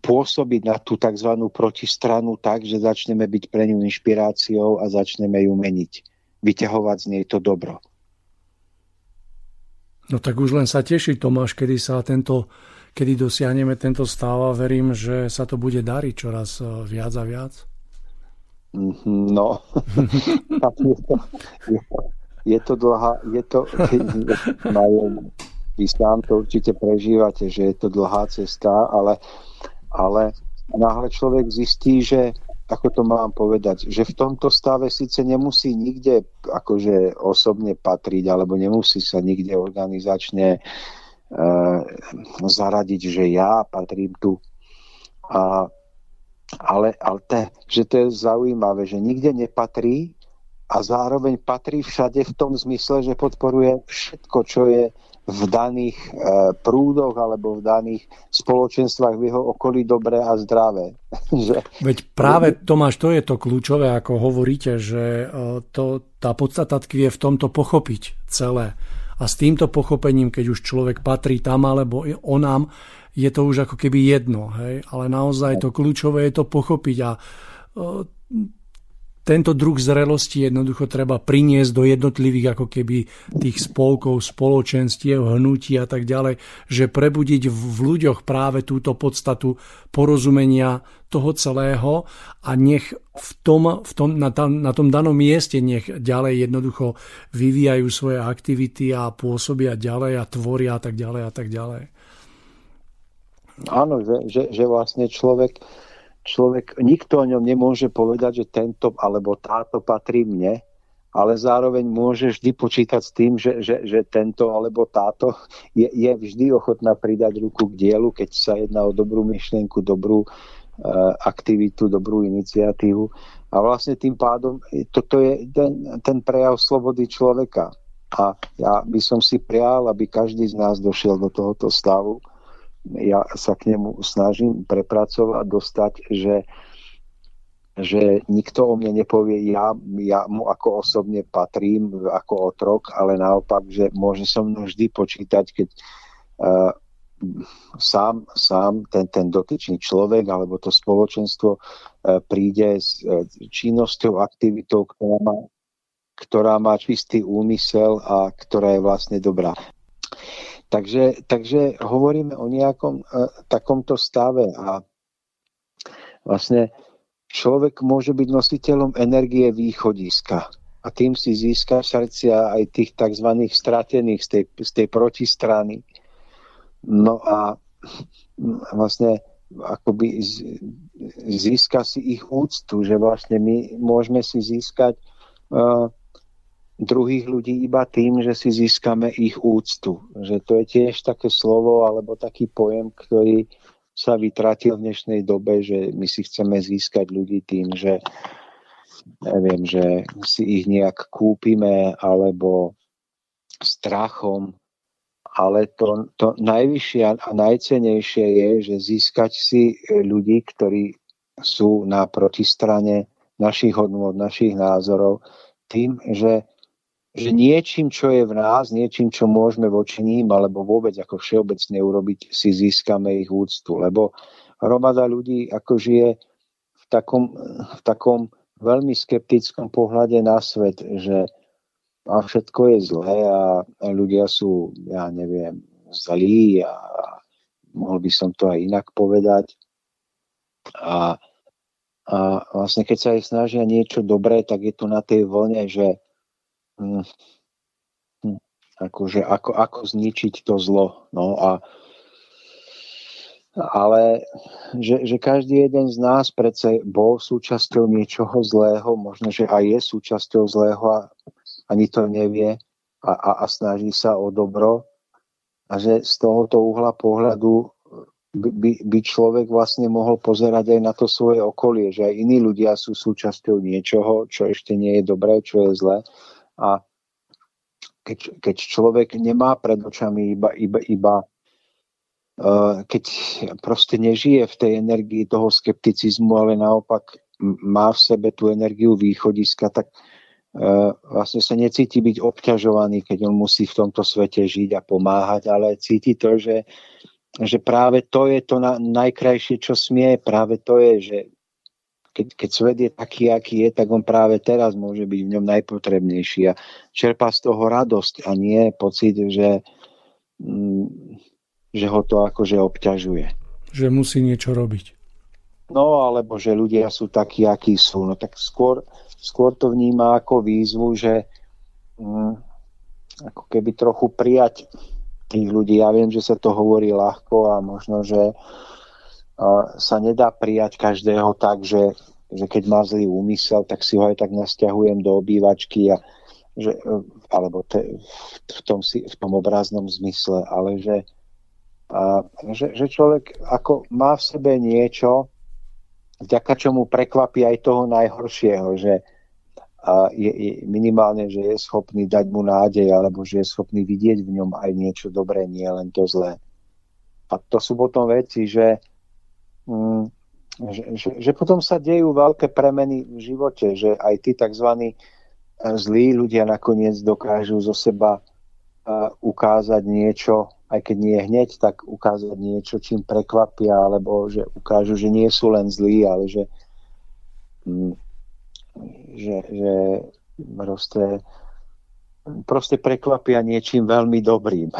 pôsobiť na tú tzv. protistranu tak, že začneme byť pre ňu inšpiráciou a začneme ju meniť. Vyťahovať z nej to dobro. No tak už len sa teší Tomáš, kedy sa tento kedy dosiahneme tento stav a verím, že sa to bude dariť čoraz e, viac a viac? No, *laughs* je, to, je, je to dlhá, je to, *laughs* vy sám to určite prežívate, že je to dlhá cesta, ale, ale náhle človek zistí, že ako to mám povedať, že v tomto stave síce nemusí nikde akože osobne patriť, alebo nemusí sa nikde organizačne E, zaradiť, že ja patrím tu. A, ale ale te, že to je zaujímavé, že nikde nepatrí a zároveň patrí všade v tom zmysle, že podporuje všetko, čo je v daných e, prúdoch alebo v daných spoločenstvách v jeho okolí dobré a zdravé. *laughs* Veď práve Tomáš, to je to kľúčové, ako hovoríte, že e, to, tá podstata tkvie v tomto pochopiť celé a s týmto pochopením, keď už človek patrí tam alebo onám, je to už ako keby jedno. Hej? Ale naozaj to kľúčové je to pochopiť a tento druh zrelosti jednoducho treba priniesť do jednotlivých ako keby tých spolkov, spoločenstiev, hnutí a tak ďalej, že prebudiť v ľuďoch práve túto podstatu porozumenia toho celého a nech v tom, v tom, na, tam, na tom danom mieste nech ďalej jednoducho vyvíjajú svoje aktivity a pôsobia ďalej a tvoria a tak ďalej a tak ďalej. Áno, že, že, že vlastne človek človek, nikto o ňom nemôže povedať, že tento alebo táto patrí mne, ale zároveň môže vždy počítať s tým, že, že, že tento alebo táto je, je vždy ochotná pridať ruku k dielu, keď sa jedná o dobrú myšlienku, dobrú uh, aktivitu, dobrú iniciatívu. A vlastne tým pádom toto je ten, ten prejav slobody človeka. A ja by som si prial, aby každý z nás došiel do tohoto stavu, ja sa k nemu snažím prepracovať, dostať, že, že nikto o mne nepovie, ja, ja mu ako osobne patrím, ako otrok, ale naopak, že môže so mnou vždy počítať, keď uh, sám, sám ten, ten dotyčný človek alebo to spoločenstvo uh, príde s uh, činnosťou, aktivitou, ktorá má, ktorá má čistý úmysel a ktorá je vlastne dobrá. Takže, takže hovoríme o nejakom uh, takomto stave a vlastne človek môže byť nositeľom energie východiska a tým si získa srdcia aj tých tzv. stratených z tej, z tej protistrany. No a vlastne akoby získa si ich úctu, že vlastne my môžeme si získať uh, druhých ľudí iba tým, že si získame ich úctu. Že to je tiež také slovo alebo taký pojem, ktorý sa vytratil v dnešnej dobe, že my si chceme získať ľudí tým, že neviem, že si ich nejak kúpime alebo strachom, ale to, to najvyššie a najcenejšie je, že získať si ľudí, ktorí sú na protistrane našich hodnôt, našich názorov, tým, že, že niečím, čo je v nás, niečím, čo môžeme voči ním, alebo vôbec ako všeobecne urobiť, si získame ich úctu. Lebo hromada ľudí ako žije v takom, v takom veľmi skeptickom pohľade na svet, že a všetko je zlé a, ľudia sú, ja neviem, zlí a, mohol by som to aj inak povedať. A, a vlastne keď sa aj snažia niečo dobré, tak je to na tej vlne, že akože ako, ako zničiť to zlo. No a ale že, že každý jeden z nás predsa bol súčasťou niečoho zlého, možno, že aj je súčasťou zlého a ani to nevie a, a, a snaží sa o dobro a že z tohoto uhla pohľadu by, by človek vlastne mohol pozerať aj na to svoje okolie, že aj iní ľudia sú súčasťou niečoho, čo ešte nie je dobré, čo je zlé. A keď, keď človek nemá pred očami iba, iba, iba uh, keď proste nežije v tej energii toho skepticizmu, ale naopak má v sebe tú energiu východiska, tak E, vlastne sa necíti byť obťažovaný, keď on musí v tomto svete žiť a pomáhať, ale cíti to, že, že práve to je to na, najkrajšie, čo smie, práve to je, že keď, keď svet je taký, aký je, tak on práve teraz môže byť v ňom najpotrebnejší a čerpá z toho radosť a nie pocit, že, mm, že ho to akože obťažuje. Že musí niečo robiť. No, alebo že ľudia sú takí, akí sú. No tak skôr, skôr to vníma ako výzvu, že hm, ako keby trochu prijať tých ľudí. Ja viem, že sa to hovorí ľahko a možno, že uh, sa nedá prijať každého tak, že, že keď má zlý úmysel, tak si ho aj tak nasťahujem do obývačky a že, alebo te, v, tom, v tom obraznom zmysle, ale že, a, že, že človek ako má v sebe niečo, vďaka čomu prekvapí aj toho najhoršieho, že a je, je minimálne, že je schopný dať mu nádej, alebo že je schopný vidieť v ňom aj niečo dobré, nie len to zlé. A to sú potom veci, že, že, že, že potom sa dejú veľké premeny v živote, že aj tí tzv. E, zlí ľudia nakoniec dokážu zo seba uh, ukázať niečo aj keď nie hneď, tak ukázať niečo, čím prekvapia, alebo že ukážu, že nie sú len zlí, ale že, mm, že, že proste, proste prekvapia niečím veľmi dobrým.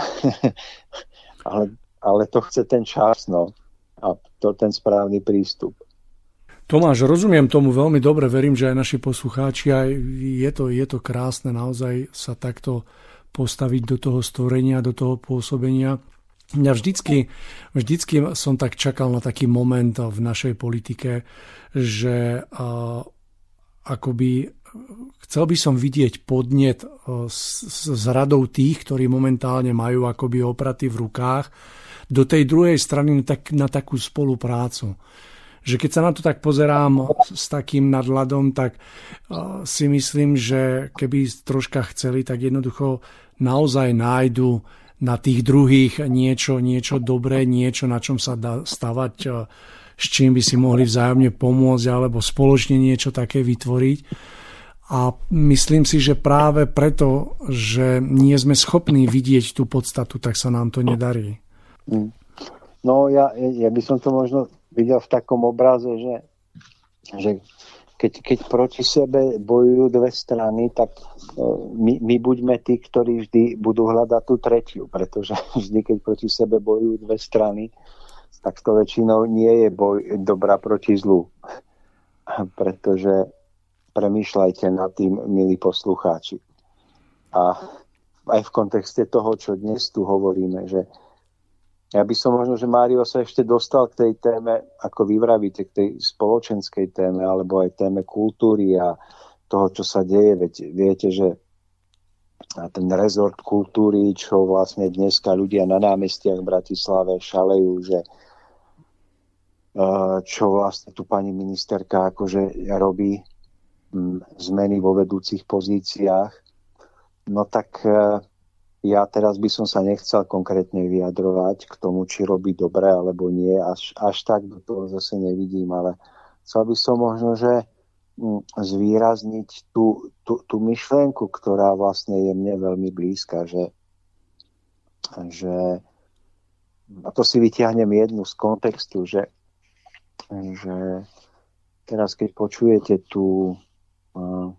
*laughs* ale, ale to chce ten čas, no. A to ten správny prístup. Tomáš, rozumiem tomu veľmi dobre, verím, že aj naši poslucháči, aj je to, je to krásne naozaj sa takto postaviť do toho stvorenia, do toho pôsobenia. Ja vždycky, vždycky som tak čakal na taký moment v našej politike, že uh, akoby chcel by som vidieť podnet s, s radou tých, ktorí momentálne majú akoby opraty v rukách, do tej druhej strany na, tak, na takú spoluprácu že keď sa na to tak pozerám s takým nadladom, tak si myslím, že keby troška chceli, tak jednoducho naozaj nájdu na tých druhých niečo, niečo dobré, niečo, na čom sa dá stavať, s čím by si mohli vzájomne pomôcť alebo spoločne niečo také vytvoriť. A myslím si, že práve preto, že nie sme schopní vidieť tú podstatu, tak sa nám to nedarí. No ja, ja by som to možno videl v takom obraze, že, že keď, keď proti sebe bojujú dve strany, tak e, my, my buďme tí, ktorí vždy budú hľadať tú tretiu, pretože *laughs* vždy, keď proti sebe bojujú dve strany, tak to väčšinou nie je boj dobrá proti zlu. *laughs* Pretože premýšľajte nad tým, milí poslucháči. A aj v kontexte toho, čo dnes tu hovoríme, že ja by som možno, že Mário sa ešte dostal k tej téme, ako vy vravíte, k tej spoločenskej téme, alebo aj téme kultúry a toho, čo sa deje. Veď viete, že ten rezort kultúry, čo vlastne dneska ľudia na námestiach v Bratislave šalejú, že čo vlastne tu pani ministerka akože robí zmeny vo vedúcich pozíciách, no tak ja teraz by som sa nechcel konkrétne vyjadrovať k tomu, či robí dobre alebo nie. Až, až tak do toho zase nevidím, ale chcel by som možno, že mm, zvýrazniť tú, tú, tú myšlienku, ktorá vlastne je mne veľmi blízka, že, že a to si vyťahnem jednu z kontextu, že, že teraz keď počujete tú uh,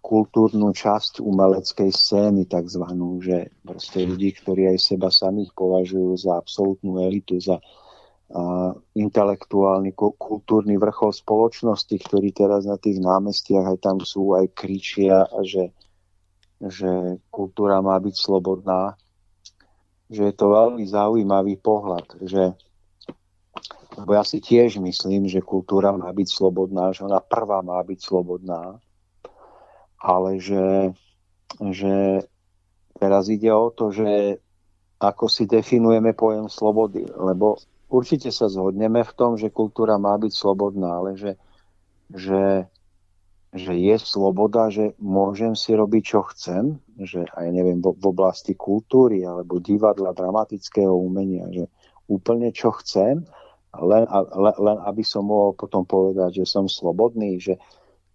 kultúrnu časť umeleckej scény, takzvanú, že proste ľudí, ktorí aj seba samých považujú za absolútnu elitu, za a, intelektuálny, kultúrny vrchol spoločnosti, ktorí teraz na tých námestiach aj tam sú, aj kričia, a že, že kultúra má byť slobodná, že je to veľmi zaujímavý pohľad, že lebo ja si tiež myslím, že kultúra má byť slobodná, že ona prvá má byť slobodná, ale že, že teraz ide o to, že ako si definujeme pojem slobody, lebo určite sa zhodneme v tom, že kultúra má byť slobodná, ale že, že, že je sloboda, že môžem si robiť, čo chcem, že aj neviem, v, oblasti kultúry alebo divadla, dramatického umenia, že úplne čo chcem, len, len, len aby som mohol potom povedať, že som slobodný, že,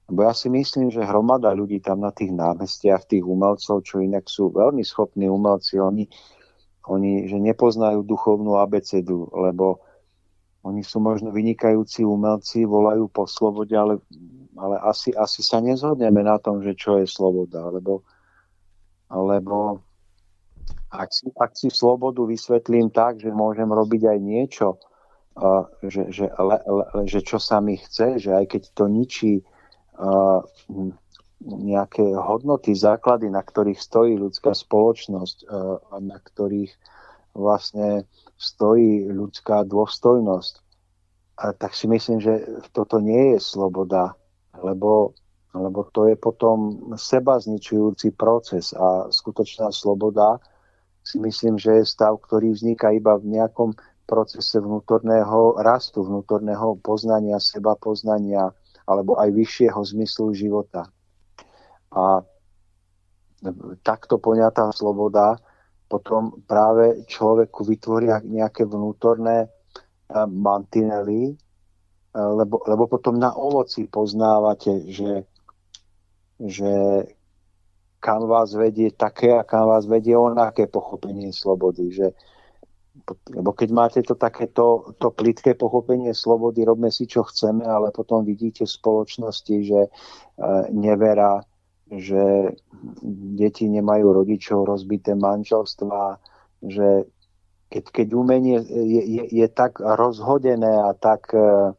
Lebo ja si myslím, že hromada ľudí tam na tých námestiach, tých umelcov, čo inak sú veľmi schopní umelci, oni, oni že nepoznajú duchovnú abecedu, lebo oni sú možno vynikajúci umelci, volajú po slobode, ale, ale asi, asi sa nezhodneme na tom, že čo je sloboda, lebo, alebo ak si, ak si slobodu vysvetlím tak, že môžem robiť aj niečo, že, že, le, le, že čo sa mi chce, že aj keď to ničí nejaké hodnoty, základy, na ktorých stojí ľudská spoločnosť na ktorých vlastne stojí ľudská dôstojnosť. Tak si myslím, že toto nie je sloboda, lebo, lebo to je potom seba zničujúci proces a skutočná sloboda si myslím, že je stav, ktorý vzniká iba v nejakom procese vnútorného rastu, vnútorného poznania, seba poznania, alebo aj vyššieho zmyslu života. A takto poňatá sloboda potom práve človeku vytvoria nejaké vnútorné eh, mantinely, eh, lebo, lebo potom na ovoci poznávate, že, že kam vás vedie také a kam vás vedie onaké pochopenie slobody. Že, lebo keď máte to takéto to plitké pochopenie slobody, robme si čo chceme, ale potom vidíte v spoločnosti, že e, nevera, že deti nemajú rodičov, rozbité manželstva, že keď, keď umenie je, je, je tak rozhodené a tak e,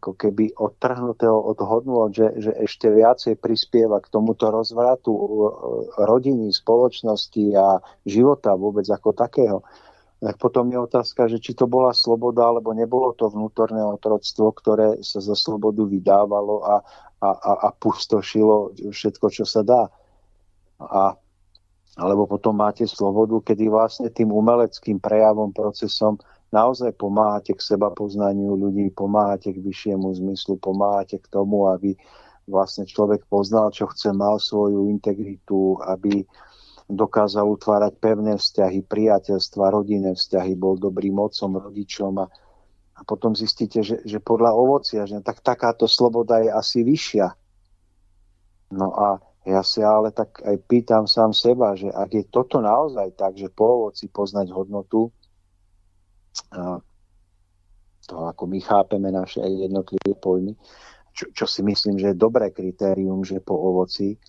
ako keby odtrhnuté od hodnôt, že, že ešte viacej prispieva k tomuto rozvratu e, rodiny, spoločnosti a života vôbec ako takého, tak potom je otázka, že či to bola sloboda, alebo nebolo to vnútorné otroctvo, ktoré sa za slobodu vydávalo a, a, a, a pustošilo všetko, čo sa dá. A, alebo potom máte slobodu, kedy vlastne tým umeleckým prejavom, procesom naozaj pomáhate k seba poznaniu ľudí, pomáhate k vyššiemu zmyslu, pomáhate k tomu, aby vlastne človek poznal, čo chce, mal svoju integritu, aby dokázal utvárať pevné vzťahy, priateľstva, rodinné vzťahy, bol dobrým mocom, rodičom a, a potom zistíte, že, že podľa ovocia, že tak takáto sloboda je asi vyššia. No a ja si ale tak aj pýtam sám seba, že ak je toto naozaj tak, že po ovoci poznať hodnotu, to ako my chápeme naše jednotlivé pojmy, čo, čo si myslím, že je dobré kritérium, že po ovoci,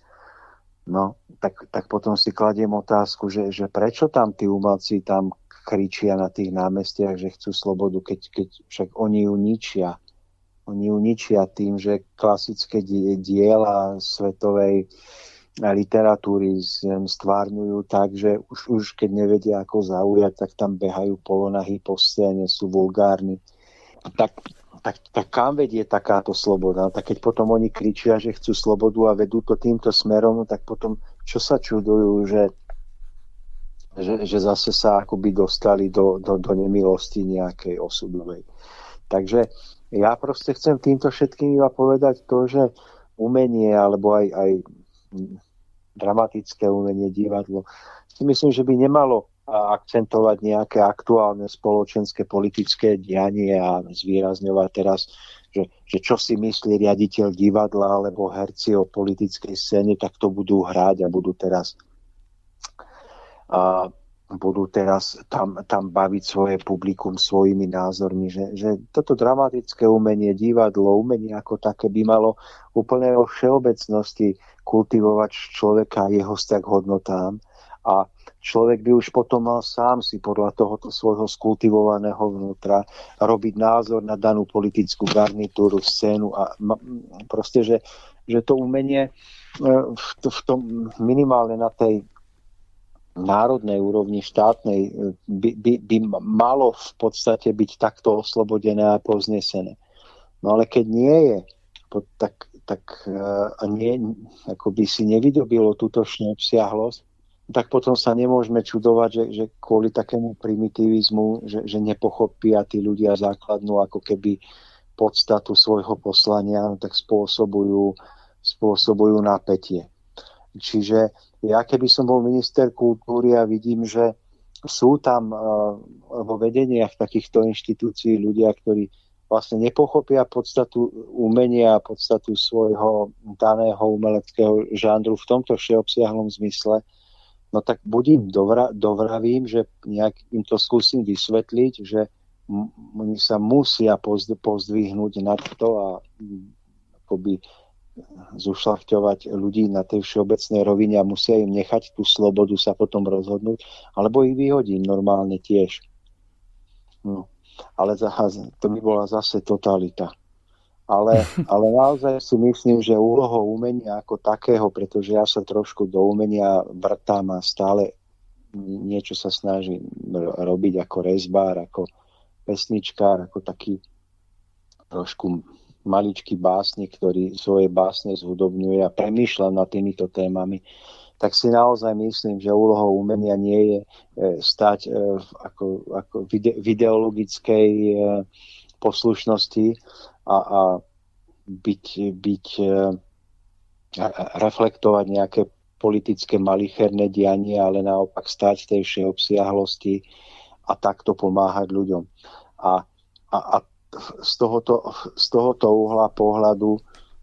No, tak, tak potom si kladiem otázku, že, že prečo tam tí umelci tam kričia na tých námestiach, že chcú slobodu, keď, keď však oni ju ničia. Oni ju ničia tým, že klasické diela svetovej literatúry stvárňujú tak, že už, už keď nevedia ako zaujať, tak tam behajú polonahy po scéne, sú vulgárni. Tak tak, tak kam vedie takáto sloboda? Tak keď potom oni kričia, že chcú slobodu a vedú to týmto smerom, no tak potom čo sa čudujú, že, že, že zase sa akoby dostali do, do, do nemilosti nejakej osudovej. Takže ja proste chcem týmto všetkým iba povedať to, že umenie alebo aj, aj dramatické umenie, divadlo, si myslím, že by nemalo akcentovať nejaké aktuálne spoločenské politické dianie a zvýrazňovať teraz, že, že čo si myslí riaditeľ divadla alebo herci o politickej scéne, tak to budú hrať a budú teraz a budú teraz tam, tam baviť svoje publikum svojimi názormi, že, že toto dramatické umenie, divadlo, umenie ako také by malo úplne vo všeobecnosti kultivovať človeka a jeho vzťah hodnotám. A človek by už potom mal sám si podľa tohoto svojho skultivovaného vnútra robiť názor na danú politickú garnitúru, scénu a proste, že, že to umenie e, v, tom minimálne na tej národnej úrovni štátnej e, by, by, by malo v podstate byť takto oslobodené a poznesené. No ale keď nie je, tak, tak e, nie, ako by si nevydobilo túto obsiahlosť, tak potom sa nemôžeme čudovať, že, že kvôli takému primitivizmu, že, že nepochopia tí ľudia základnú ako keby podstatu svojho poslania, no tak spôsobujú, spôsobujú napätie. Čiže ja keby som bol minister kultúry a vidím, že sú tam uh, vo vedeniach takýchto inštitúcií ľudia, ktorí vlastne nepochopia podstatu umenia a podstatu svojho daného umeleckého žánru v tomto všeobsiahlom zmysle, no tak buď im dovra, dovravím, že nejak im to skúsim vysvetliť, že m- oni sa musia pozd- pozdvihnúť nad to a m, akoby zušlachťovať ľudí na tej všeobecnej rovine a musia im nechať tú slobodu sa potom rozhodnúť, alebo ich vyhodím normálne tiež. No. Ale to by bola zase totalita ale, *laughs* ale naozaj si myslím, že úlohou umenia ako takého, pretože ja sa trošku do umenia vrtám a stále niečo sa snažím robiť ako rezbár, ako pesničkár, ako taký trošku maličký básnik, ktorý svoje básne zhudobňuje a premýšľa nad týmito témami, tak si naozaj myslím, že úlohou umenia nie je e, stať e, ako, ako v ideologickej e, poslušnosti, a, a byť, byť e, reflektovať nejaké politické malicherné dianie, ale naopak stať tej všeobsiahlosti a takto pomáhať ľuďom. A, a, a z, tohoto, z tohoto uhla pohľadu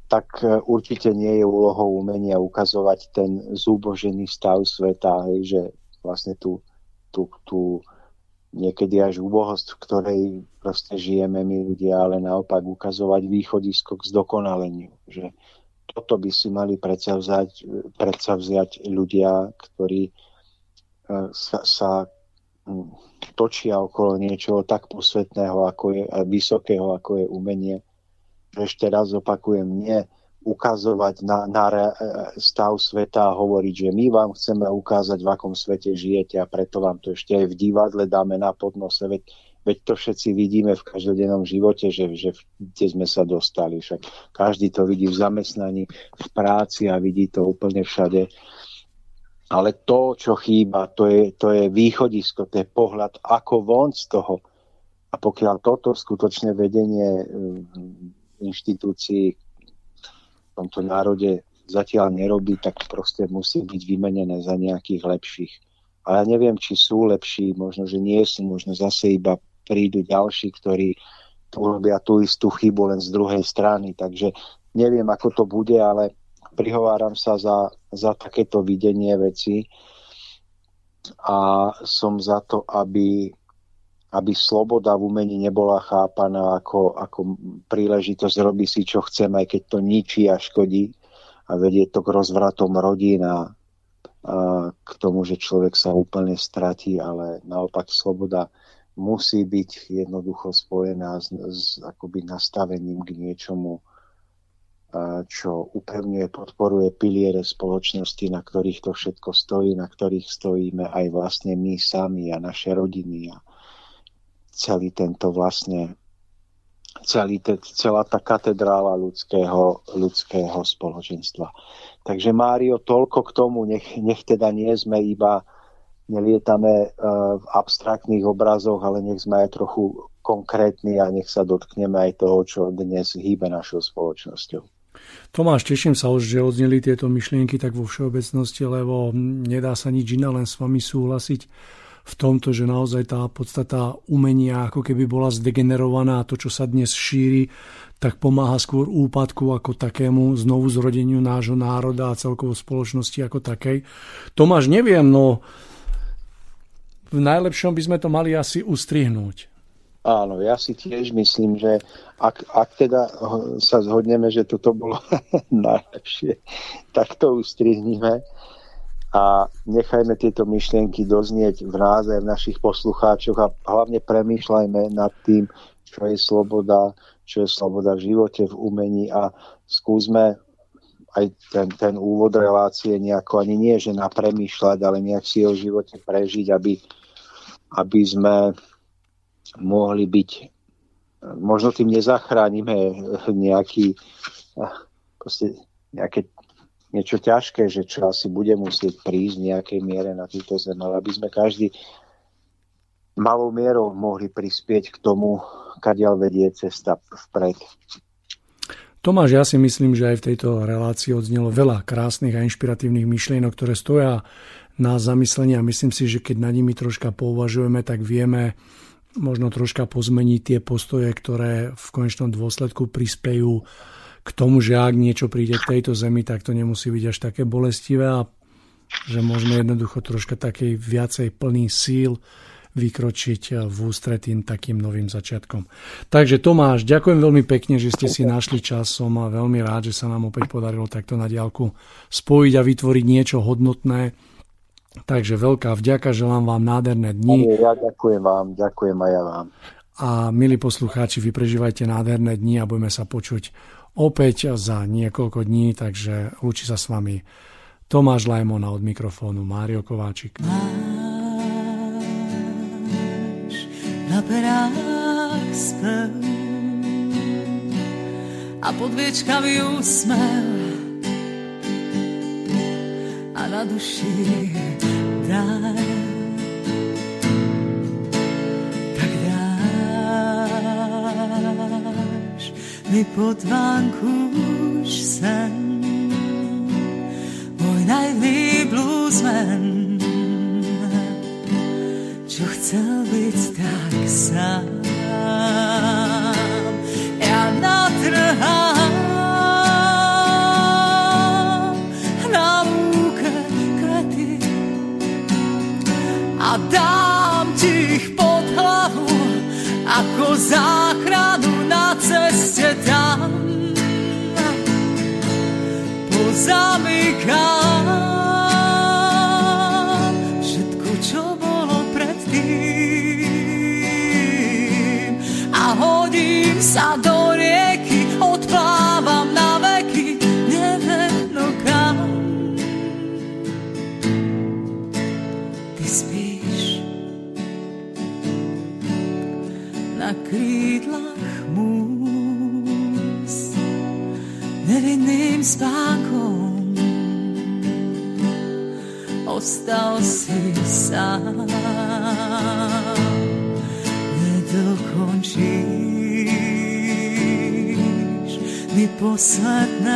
tak e, určite nie je úlohou umenia ukazovať ten zúbožený stav sveta, hej, že vlastne tú, tú, tú, niekedy až úbohosť, v ktorej proste žijeme my ľudia, ale naopak ukazovať východisko k zdokonaleniu. Že toto by si mali predsavzať, predsavziať ľudia, ktorí e, sa, sa točia okolo niečoho tak posvetného ako je, vysokého, ako je umenie. Ešte raz opakujem, nie ukazovať na, na stav sveta a hovoriť, že my vám chceme ukázať, v akom svete žijete a preto vám to ešte aj v divadle dáme na podnose. Veď, veď to všetci vidíme v každodennom živote, že, že kde sme sa dostali. Však každý to vidí v zamestnaní, v práci a vidí to úplne všade. Ale to, čo chýba, to je, to je východisko, to je pohľad, ako von z toho. A pokiaľ toto skutočne vedenie mm, inštitúcií, tomto národe zatiaľ nerobí, tak proste musí byť vymenené za nejakých lepších. A ja neviem, či sú lepší, možno, že nie sú, možno zase iba prídu ďalší, ktorí urobia tú istú chybu len z druhej strany. Takže neviem, ako to bude, ale prihováram sa za, za takéto videnie veci a som za to, aby aby sloboda v umení nebola chápaná ako, ako príležitosť robiť si, čo chcem, aj keď to ničí a škodí a vedie to k rozvratom rodín a, a k tomu, že človek sa úplne stratí, ale naopak sloboda musí byť jednoducho spojená s, s akoby nastavením k niečomu, čo upevňuje, podporuje piliere spoločnosti, na ktorých to všetko stojí, na ktorých stojíme aj vlastne my sami a naše rodiny a, celý tento vlastne celý te, celá tá katedrála ľudského, ľudského spoločenstva. Takže Mário, toľko k tomu, nech, nech teda nie sme iba nelietame uh, v abstraktných obrazoch, ale nech sme aj trochu konkrétni a nech sa dotkneme aj toho, čo dnes hýbe našou spoločnosťou. Tomáš, teším sa už, že odzneli tieto myšlienky tak vo všeobecnosti, lebo nedá sa nič iné, len s vami súhlasiť v tomto, že naozaj tá podstata umenia ako keby bola zdegenerovaná a to, čo sa dnes šíri, tak pomáha skôr úpadku ako takému znovu zrodeniu nášho národa a celkovo spoločnosti ako takej. Tomáš, neviem, no v najlepšom by sme to mali asi ustrihnúť. Áno, ja si tiež myslím, že ak, ak teda sa zhodneme, že toto bolo *laughs* najlepšie, tak to ustrihnime a nechajme tieto myšlienky doznieť v nás aj v našich poslucháčoch a hlavne premýšľajme nad tým, čo je sloboda, čo je sloboda v živote, v umení a skúsme aj ten, ten úvod relácie nejako ani nie, že na premýšľať, ale nejak si v živote prežiť, aby, aby sme mohli byť, možno tým nezachránime nejaký, proste nejaké niečo ťažké, že čo asi bude musieť prísť v nejakej miere na túto zem, ale aby sme každý malou mierou mohli prispieť k tomu, kadiaľ vedie cesta vpred. Tomáš, ja si myslím, že aj v tejto relácii odznelo veľa krásnych a inšpiratívnych myšlienok, ktoré stoja na zamyslenie a myslím si, že keď na nimi troška pouvažujeme, tak vieme možno troška pozmeniť tie postoje, ktoré v konečnom dôsledku prispejú k tomu, že ak niečo príde k tejto zemi, tak to nemusí byť až také bolestivé a že môžeme jednoducho troška takej viacej plný síl vykročiť v ústretím takým novým začiatkom. Takže Tomáš, ďakujem veľmi pekne, že ste si našli čas. Som veľmi rád, že sa nám opäť podarilo takto na diálku spojiť a vytvoriť niečo hodnotné Takže veľká vďaka, želám vám nádherné dni. Ja ďakujem vám, ďakujem aj ja vám. A milí poslucháči, vy prežívajte nádherné dni a budeme sa počuť opäť za niekoľko dní, takže lúči sa s vami Tomáš Lajmona od mikrofónu Mário Kováčik. Máš na perách spev a pod viečkami úsmev a na duši daj. Mi pod vánku už sen, môj naivný bluesman, čo chcel byť tak sám. Mi